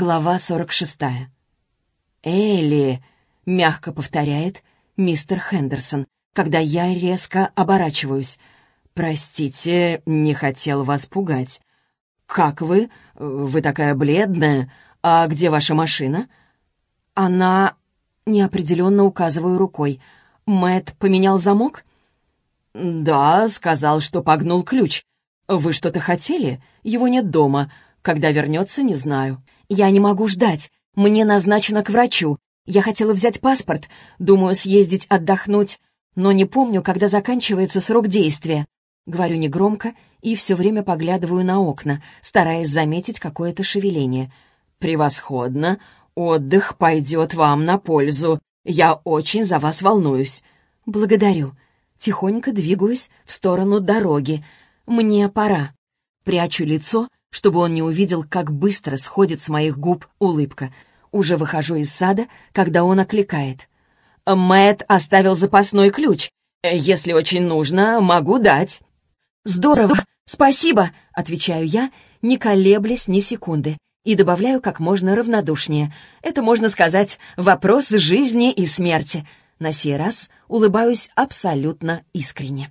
Глава 46. «Элли!» — мягко повторяет мистер Хендерсон, когда я резко оборачиваюсь. «Простите, не хотел вас пугать. Как вы? Вы такая бледная. А где ваша машина?» «Она...» — неопределенно указываю рукой. Мэт поменял замок?» «Да, сказал, что погнул ключ. Вы что-то хотели? Его нет дома. Когда вернется, не знаю». «Я не могу ждать. Мне назначено к врачу. Я хотела взять паспорт, думаю, съездить отдохнуть, но не помню, когда заканчивается срок действия». Говорю негромко и все время поглядываю на окна, стараясь заметить какое-то шевеление. «Превосходно. Отдых пойдет вам на пользу. Я очень за вас волнуюсь». «Благодарю». Тихонько двигаюсь в сторону дороги. «Мне пора». Прячу лицо чтобы он не увидел, как быстро сходит с моих губ улыбка. Уже выхожу из сада, когда он окликает. Мэт оставил запасной ключ. Если очень нужно, могу дать». «Здорово! Спасибо!» — отвечаю я, не колеблясь ни секунды, и добавляю как можно равнодушнее. Это, можно сказать, вопрос жизни и смерти. На сей раз улыбаюсь абсолютно искренне.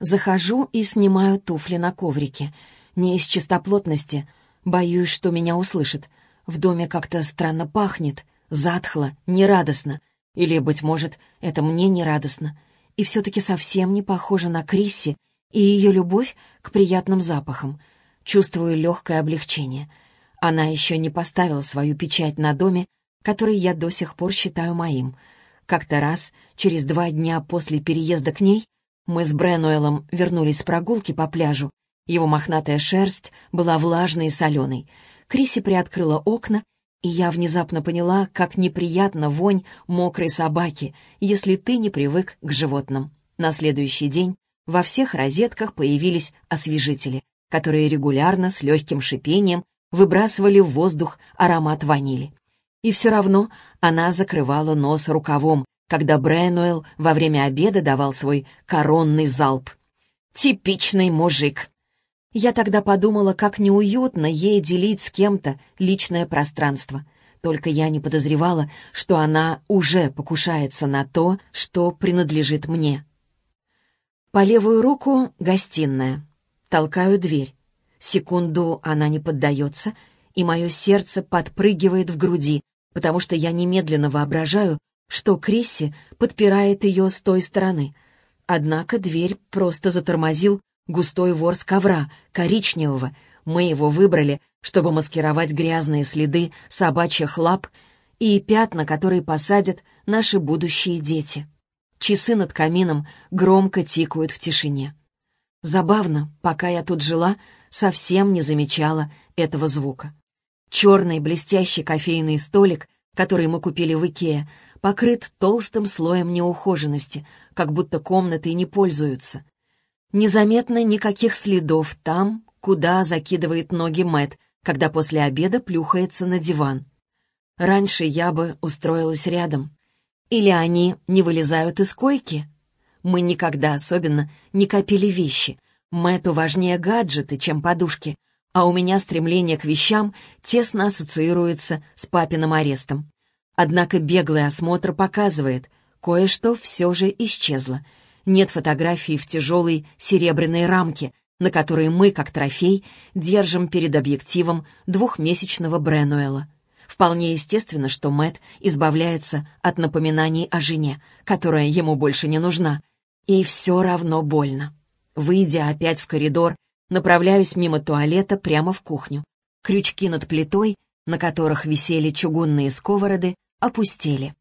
Захожу и снимаю туфли на коврике — не из чистоплотности. Боюсь, что меня услышат. В доме как-то странно пахнет, затхло, нерадостно. Или, быть может, это мне нерадостно. И все-таки совсем не похоже на Крисси и ее любовь к приятным запахам. Чувствую легкое облегчение. Она еще не поставила свою печать на доме, который я до сих пор считаю моим. Как-то раз, через два дня после переезда к ней, мы с Бренуэлом вернулись с прогулки по пляжу, его мохнатая шерсть была влажной и соленой. Криси приоткрыла окна, и я внезапно поняла, как неприятно вонь мокрой собаки, если ты не привык к животным. На следующий день во всех розетках появились освежители, которые регулярно с легким шипением выбрасывали в воздух аромат ванили. И все равно она закрывала нос рукавом, когда Брэнуэлл во время обеда давал свой коронный залп. Типичный мужик. Я тогда подумала, как неуютно ей делить с кем-то личное пространство. Только я не подозревала, что она уже покушается на то, что принадлежит мне. По левую руку — гостиная. Толкаю дверь. Секунду она не поддается, и мое сердце подпрыгивает в груди, потому что я немедленно воображаю, что Крисси подпирает ее с той стороны. Однако дверь просто затормозил густой ворс ковра, коричневого. Мы его выбрали, чтобы маскировать грязные следы собачьих лап и пятна, которые посадят наши будущие дети. Часы над камином громко тикают в тишине. Забавно, пока я тут жила, совсем не замечала этого звука. Черный блестящий кофейный столик, который мы купили в Икее, покрыт толстым слоем неухоженности, как будто комнатой не пользуются. Незаметно никаких следов там, куда закидывает ноги Мэт, когда после обеда плюхается на диван. Раньше я бы устроилась рядом. Или они не вылезают из койки? Мы никогда особенно не копили вещи. Мэтту важнее гаджеты, чем подушки, а у меня стремление к вещам тесно ассоциируется с папиным арестом. Однако беглый осмотр показывает, кое-что все же исчезло — нет фотографии в тяжелой серебряной рамке, на которой мы, как трофей, держим перед объективом двухмесячного Бренуэла. Вполне естественно, что Мэт избавляется от напоминаний о жене, которая ему больше не нужна. И все равно больно. Выйдя опять в коридор, направляюсь мимо туалета прямо в кухню. Крючки над плитой, на которых висели чугунные сковороды, опустели.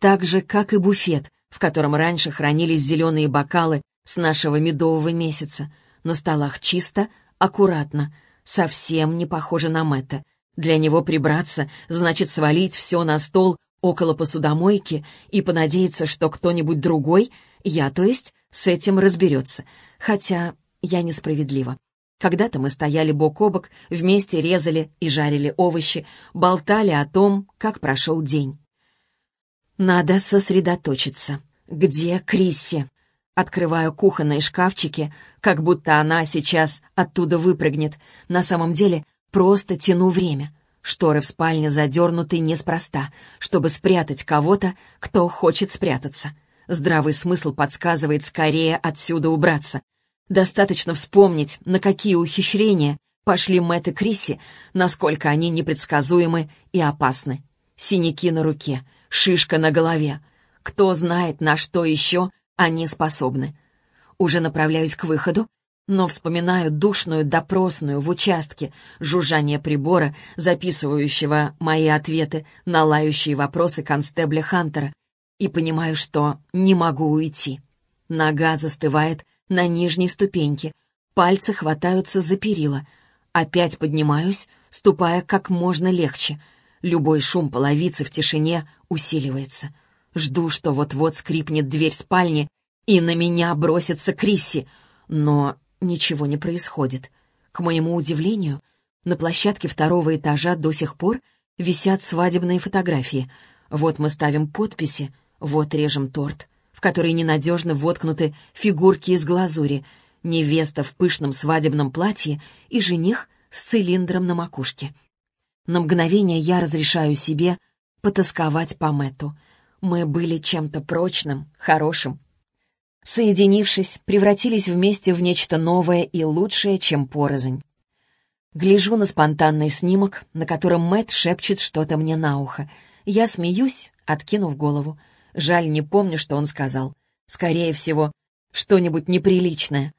Так же, как и буфет, в котором раньше хранились зеленые бокалы с нашего медового месяца. На столах чисто, аккуратно, совсем не похоже на Мэтта. Для него прибраться значит свалить все на стол около посудомойки и понадеяться, что кто-нибудь другой, я, то есть, с этим разберется. Хотя я несправедлива. Когда-то мы стояли бок о бок, вместе резали и жарили овощи, болтали о том, как прошел день. Надо сосредоточиться. Где Крисси? Открываю кухонные шкафчики, как будто она сейчас оттуда выпрыгнет. На самом деле просто тяну время. Шторы в спальне задернуты неспроста, чтобы спрятать кого-то, кто хочет спрятаться. Здравый смысл подсказывает скорее отсюда убраться. Достаточно вспомнить, на какие ухищрения пошли Мэтт и Крисси, насколько они непредсказуемы и опасны. Синяки на руке, шишка на голове. Кто знает, на что еще они способны. Уже направляюсь к выходу, но вспоминаю душную допросную в участке, жужжание прибора, записывающего мои ответы на лающие вопросы констебля Хантера, и понимаю, что не могу уйти. Нога застывает на нижней ступеньке, пальцы хватаются за перила. Опять поднимаюсь, ступая как можно легче. Любой шум половицы в тишине усиливается. Жду, что вот-вот скрипнет дверь спальни, и на меня бросится Крисси, но ничего не происходит. К моему удивлению, на площадке второго этажа до сих пор висят свадебные фотографии. Вот мы ставим подписи, вот режем торт, в который ненадежно воткнуты фигурки из глазури, невеста в пышном свадебном платье и жених с цилиндром на макушке. На мгновение я разрешаю себе потасковать по Мэтту. Мы были чем-то прочным, хорошим, соединившись, превратились вместе в нечто новое и лучшее, чем порознь. Гляжу на спонтанный снимок, на котором Мэт шепчет что-то мне на ухо. Я смеюсь, откинув голову. Жаль, не помню, что он сказал. Скорее всего, что-нибудь неприличное.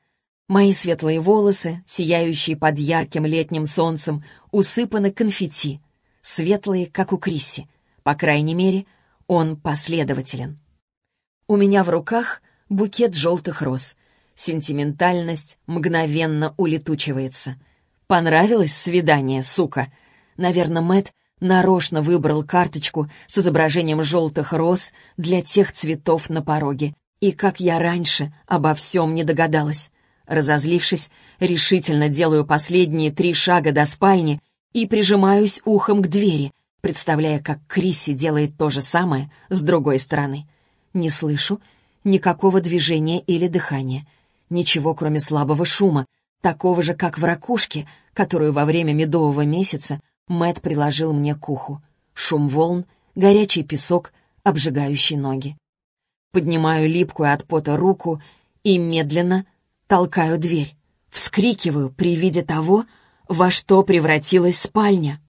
Мои светлые волосы, сияющие под ярким летним солнцем, усыпаны конфетти. Светлые, как у Крисси. По крайней мере, он последователен. У меня в руках букет желтых роз. Сентиментальность мгновенно улетучивается. Понравилось свидание, сука? Наверное, Мэт нарочно выбрал карточку с изображением желтых роз для тех цветов на пороге. И как я раньше обо всем не догадалась. Разозлившись, решительно делаю последние три шага до спальни и прижимаюсь ухом к двери, представляя, как Крисси делает то же самое с другой стороны. Не слышу Никакого движения или дыхания. Ничего, кроме слабого шума, такого же, как в ракушке, которую во время медового месяца Мэт приложил мне к уху. Шум волн, горячий песок, обжигающий ноги. Поднимаю липкую от пота руку и медленно толкаю дверь. Вскрикиваю при виде того, во что превратилась спальня.